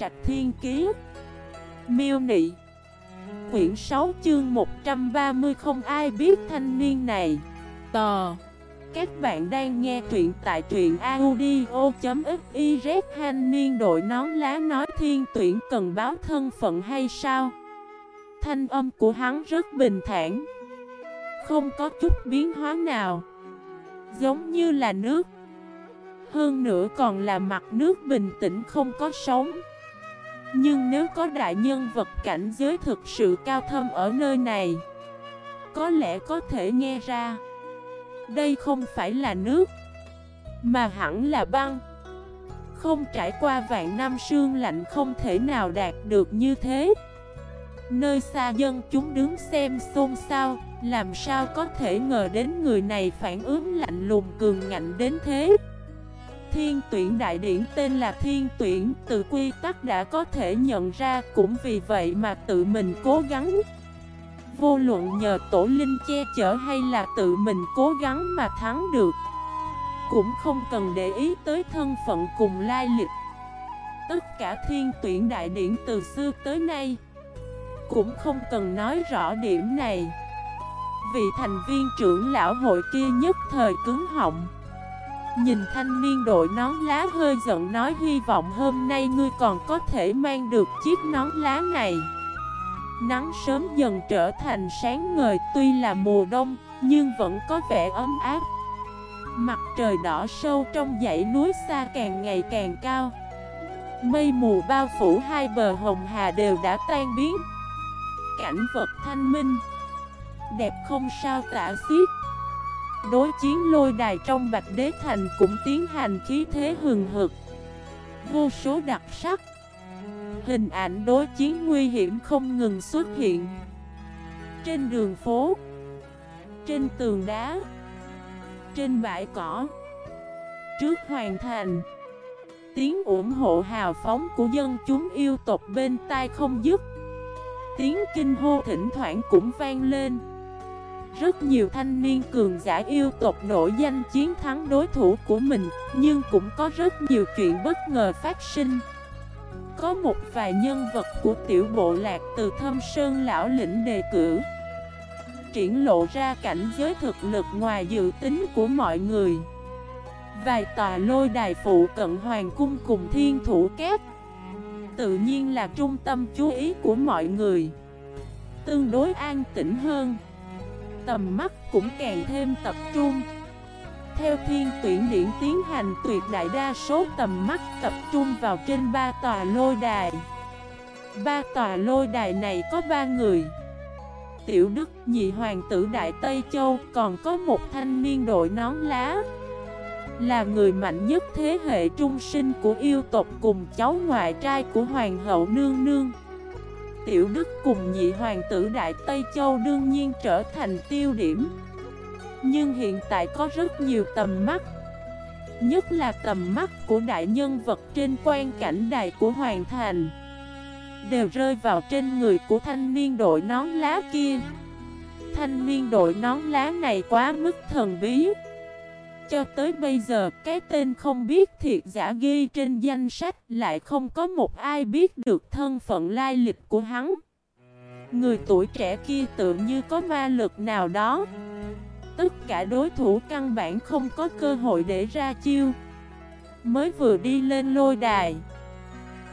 Trạch Thiên Kiế Miêu Nị. Quyển 6 chương 130 không ai biết thanh niên này. Tò. Các bạn đang nghe truyện tại truyện audio.xyz Thanh niên đội nón lá nói thiên tuyển cần báo thân phận hay sao? Thanh âm của hắn rất bình thản. Không có chút biến hóa nào. Giống như là nước. Hơn nữa còn là mặt nước bình tĩnh không có sóng. Nhưng nếu có đại nhân vật cảnh giới thực sự cao thâm ở nơi này, Có lẽ có thể nghe ra, Đây không phải là nước, Mà hẳn là băng. Không trải qua vạn năm sương lạnh không thể nào đạt được như thế. Nơi xa dân chúng đứng xem xôn xao, Làm sao có thể ngờ đến người này phản ứng lạnh lùng cường ngạnh đến thế? Thiên tuyển đại điển tên là thiên tuyển, Từ quy tắc đã có thể nhận ra, Cũng vì vậy mà tự mình cố gắng. Vô luận nhờ tổ linh che chở hay là tự mình cố gắng mà thắng được, Cũng không cần để ý tới thân phận cùng lai lịch. Tất cả thiên tuyển đại điển từ xưa tới nay, Cũng không cần nói rõ điểm này. Vị thành viên trưởng lão hội kia nhất thời cứng họng. Nhìn thanh niên đội nón lá hơi giận nói, hy vọng hôm nay ngươi còn có thể mang được chiếc nón lá này. Nắng sớm dần trở thành sáng ngời, tuy là mùa đông, nhưng vẫn có vẻ ấm áp. Mặt trời đỏ sâu trong dãy núi xa càng ngày càng cao. Mây mù bao phủ hai bờ hồng hà đều đã tan biến. Cảnh vật thanh minh. Đẹp không sao tả xiết. Đối chiến lôi đài trong Bạch Đế Thành cũng tiến hành khí thế hừng hực. Vô số đặc sắc, Hình ảnh đối chiến nguy hiểm không ngừng xuất hiện. Trên đường phố, Trên tường đá, Trên bãi cỏ, Trước hoàn thành, Tiếng ủng hộ hào phóng của dân chúng yêu tộc bên tai không dứt. Tiếng kinh hô thỉnh thoảng cũng vang lên rất nhiều thanh niên cường giả yêu tộc nổi danh chiến thắng đối thủ của mình, Nhưng cũng có rất nhiều chuyện bất ngờ phát sinh. Có một vài nhân vật của tiểu bộ lạc từ thâm sơn lão lĩnh đề cử. Triển lộ ra cảnh giới thực lực ngoài dự tính của mọi người. Vài tòa lôi đài phụ cận hoàng cung cùng thiên thủ kép Tự nhiên là trung tâm chú ý của mọi người. Tương đối an tĩnh hơn tầm mắt cũng càng thêm tập trung. Theo thiên tuyển điển tiến hành tuyệt đại đa số tầm mắt tập trung vào trên ba tòa lôi đài. Ba tòa lôi đài này có ba người. Tiểu Đức, nhị hoàng tử Đại Tây Châu Còn có một thanh niên đội nón lá. Là người mạnh nhất thế hệ trung sinh của yêu tộc Cùng cháu ngoại trai của hoàng hậu Nương Nương. Tiểu Đức cùng nhị hoàng tử Đại Tây Châu đương nhiên trở thành tiêu điểm. Nhưng hiện tại có rất nhiều tầm mắt. Nhất là tầm mắt của đại nhân vật trên quan cảnh đài của Hoàng Thành. Đều rơi vào trên người của thanh niên đội nón lá kia. Thanh niên đội nón lá này quá mức thần bí cho tới bây giờ, cái tên không biết thiệt giả ghi trên danh sách lại không có một ai biết được thân phận lai lịch của hắn. Người tuổi trẻ kia tự như có ma lực nào đó. Tất cả đối thủ căn bản không có cơ hội để ra chiêu. Mới vừa đi lên lôi đài.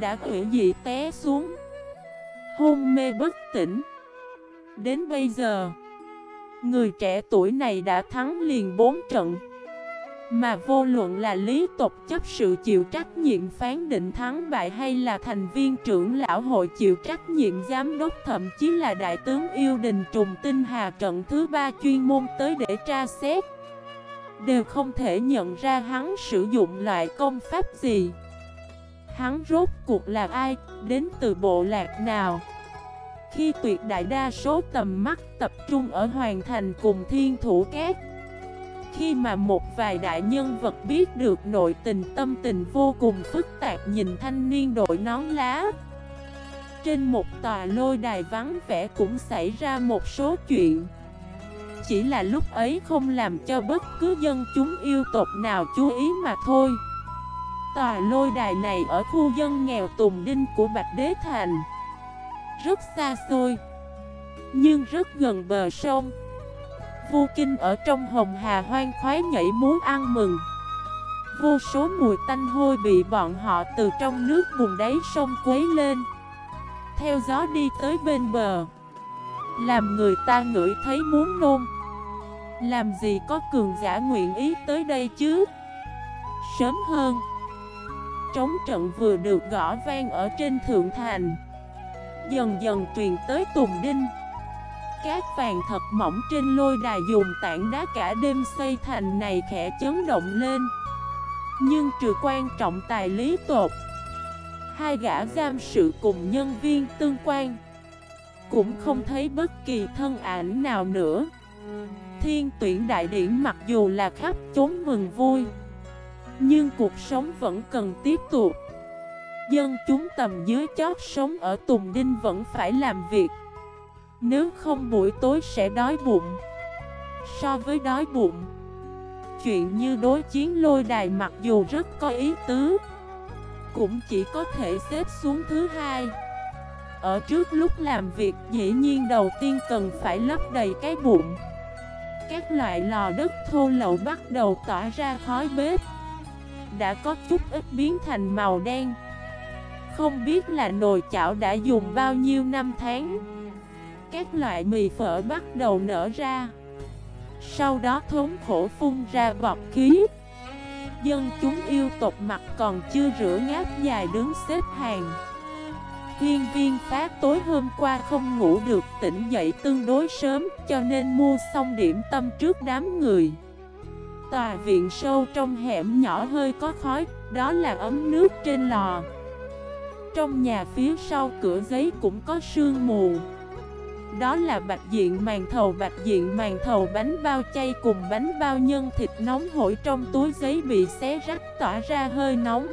Đã quỷ dị té xuống. Hôn mê bất tỉnh. Đến bây giờ, người trẻ tuổi này đã thắng liền 4 trận. Mà vô luận là lý tộc chấp sự chịu trách nhiệm phán định thắng bại hay là thành viên trưởng lão hội chịu trách nhiệm giám đốc thậm chí là đại tướng yêu đình trùng tinh hà trận thứ ba chuyên môn tới để tra xét Đều không thể nhận ra hắn sử dụng loại công pháp gì. Hắn rốt cuộc là ai, đến từ bộ lạc nào? Khi tuyệt đại đa số tầm mắt tập trung ở hoàn thành cùng thiên thủ két khi mà một vài đại nhân vật biết được nội tình, tâm tình vô cùng phức tạp, nhìn thanh niên đội nón lá. Trên một tòa lôi đài vắng vẻ cũng xảy ra một số chuyện. Chỉ là lúc ấy không làm cho bất cứ dân chúng yêu tộc nào chú ý mà thôi. Tòa lôi đài này ở khu dân nghèo Tùng Đinh của Bạch Đế Thành. Rất xa xôi, Nhưng rất gần bờ sông. Vu Kinh ở trong hồng hà hoang khoái nhảy muốn ăn mừng. Vô số mùi tanh hôi bị bọn họ từ trong nước bùn đáy sông quấy lên. Theo gió đi tới bên bờ. Làm người ta ngửi thấy muốn nôn. Làm gì có cường giả nguyện ý tới đây chứ? Sớm hơn, Trống trận vừa được gõ vang ở trên thượng thành. Dần dần truyền tới Tùng Đinh. Cát vàng thật mỏng trên lôi đài dùng tảng đá cả đêm xây thành này khẽ chấn động lên. Nhưng trừ quan trọng tài lý tột, Hai gã giam sự cùng nhân viên tương quan Cũng không thấy bất kỳ thân ảnh nào nữa. Thiên tuyển đại điển mặc dù là khắp chốn mừng vui, Nhưng cuộc sống vẫn cần tiếp tục. Dân chúng tầm dưới chót sống ở Tùng Đinh vẫn phải làm việc. Nếu không buổi tối sẽ đói bụng. So với đói bụng, Chuyện như đối chiến lôi đài mặc dù rất có ý tứ, Cũng chỉ có thể xếp xuống thứ hai. Ở trước lúc làm việc, dĩ nhiên đầu tiên cần phải lấp đầy cái bụng. Các loại lò đất thô lậu bắt đầu tỏa ra khói bếp. Đã có chút ít biến thành màu đen. Không biết là nồi chảo đã dùng bao nhiêu năm tháng. Các loại mì phở bắt đầu nở ra. Sau đó thốn khổ phun ra bọt khí. Dân chúng yêu tộc mặt còn chưa rửa ngáp dài đứng xếp hàng. Hiên viên phá tối hôm qua không ngủ được, tỉnh dậy tương đối sớm, Cho nên mua xong điểm tâm trước đám người. Tòa viện sâu trong hẻm nhỏ hơi có khói, Đó là ấm nước trên lò. Trong nhà phía sau cửa giấy cũng có sương mù. Đó là bạch diện màn thầu, bạch diện màn thầu, bánh bao chay cùng bánh bao nhân, thịt nóng hổi trong túi giấy bị xé rách, tỏa ra hơi nóng.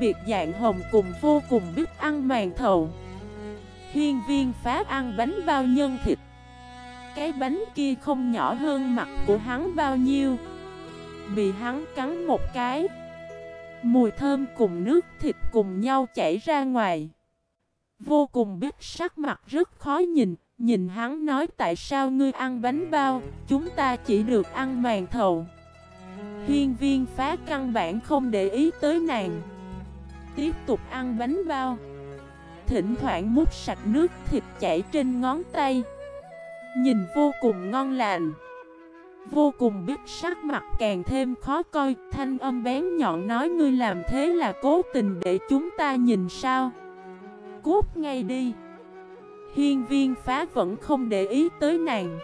Biệt dạng hồng cùng vô cùng biết ăn màn thầu. Hiên viên phá ăn bánh bao nhân thịt. Cái bánh kia không nhỏ hơn mặt của hắn bao nhiêu. Bị hắn cắn một cái. Mùi thơm cùng nước thịt cùng nhau chảy ra ngoài. Vô cùng biết sắc mặt rất khó nhìn, nhìn hắn nói tại sao ngươi ăn bánh bao, chúng ta chỉ được ăn màn thầu. Hiên viên phá căn bản không để ý tới nàng. Tiếp tục ăn bánh bao. Thỉnh thoảng mút sạch nước thịt chảy trên ngón tay. Nhìn vô cùng ngon lành. Vô cùng biết sắc mặt càng thêm khó coi Thanh âm bén nhọn nói ngươi làm thế là cố tình để chúng ta nhìn sao Cút ngay đi. Hiên viên phá vẫn không để ý tới nàng.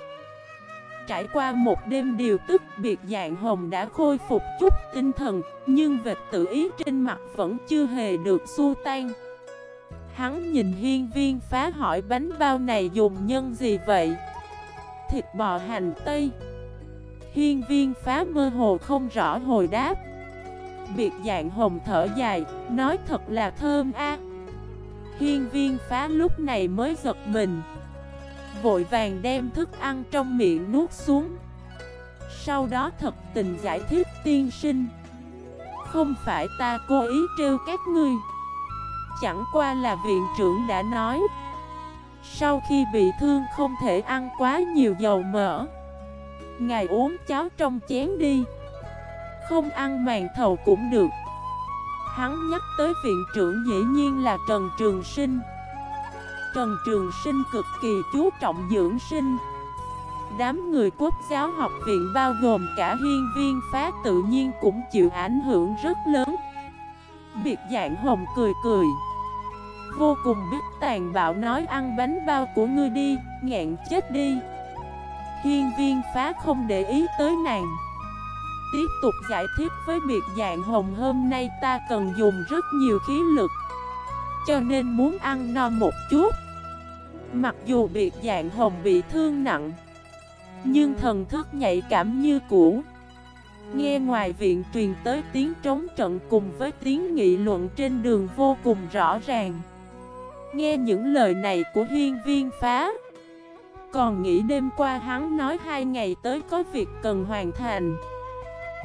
Trải qua một đêm điều tức, biệt dạng hồng đã khôi phục chút tinh thần, Nhưng vệt tự ý trên mặt vẫn chưa hề được xua tan. Hắn nhìn hiên viên phá hỏi bánh bao này dùng nhân gì vậy? Thịt bò hành tây. Hiên viên phá mơ hồ không rõ hồi đáp. Biệt dạng hồng thở dài, Nói thật là thơm a. Hiên viên phá lúc này mới giật mình. Vội vàng đem thức ăn trong miệng nuốt xuống. Sau đó thật tình giải thích, tiên sinh, Không phải ta cố ý trêu các ngươi. Chẳng qua là viện trưởng đã nói, Sau khi bị thương không thể ăn quá nhiều dầu mỡ. Ngài uống cháo trong chén đi. Không ăn màn thầu cũng được. Hắn nhắc tới viện trưởng dĩ nhiên là Trần Trường Sinh. Trần Trường Sinh cực kỳ chú trọng dưỡng sinh. Đám người quốc giáo học viện bao gồm cả hiên viên phá tự nhiên cũng chịu ảnh hưởng rất lớn. Biệt dạng hồng cười cười. Vô cùng biết tàn bạo nói ăn bánh bao của ngươi đi, ngẹn chết đi. Hiên viên phá không để ý tới nàng. Tiếp tục giải thích với biệt dạng hồng hôm nay ta cần dùng rất nhiều khí lực. Cho nên muốn ăn no một chút. Mặc dù biệt dạng hồng bị thương nặng, Nhưng thần thức nhạy cảm như cũ. Nghe ngoài viện truyền tới tiếng trống trận cùng với tiếng nghị luận trên đường vô cùng rõ ràng. Nghe những lời này của hiên viên phá. Còn nghĩ đêm qua hắn nói hai ngày tới có việc cần hoàn thành.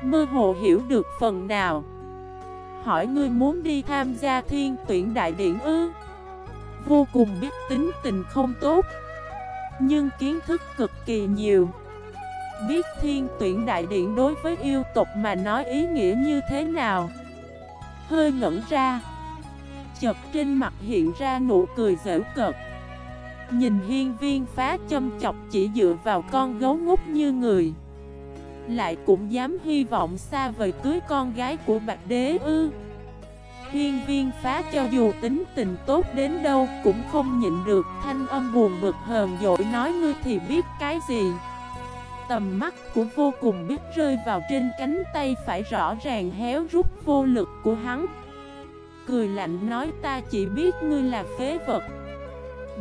Mơ hồ hiểu được phần nào. Hỏi ngươi muốn đi tham gia thiên tuyển đại điển ư? Vô cùng biết tính tình không tốt, Nhưng kiến thức cực kỳ nhiều. Biết thiên tuyển đại điển đối với yêu tộc mà nói ý nghĩa như thế nào? Hơi ngẩn ra Chật trên mặt hiện ra nụ cười dễ cợt. Nhìn hiên viên phá châm chọc chỉ dựa vào con gấu ngút như người. Lại cũng dám hy vọng xa vời cưới con gái của bạch đế ư. Hiên viên phá cho dù tính tình tốt đến đâu Cũng không nhịn được, thanh âm buồn bực hờn dội nói ngươi thì biết cái gì. Tầm mắt của vô cùng biết rơi vào trên cánh tay phải rõ ràng héo rút vô lực của hắn. Cười lạnh nói ta chỉ biết ngươi là phế vật.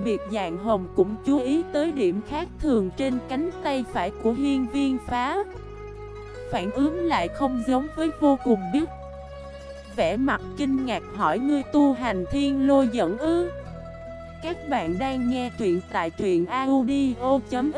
Biệt dạng hồng cũng chú ý tới điểm khác thường trên cánh tay phải của hiên viên phá. Phản ứng lại không giống với vô cùng biết. Vẽ mặt kinh ngạc hỏi ngươi tu hành thiên lôi dẫn ư? Các bạn đang nghe truyện tại truyện audio.fif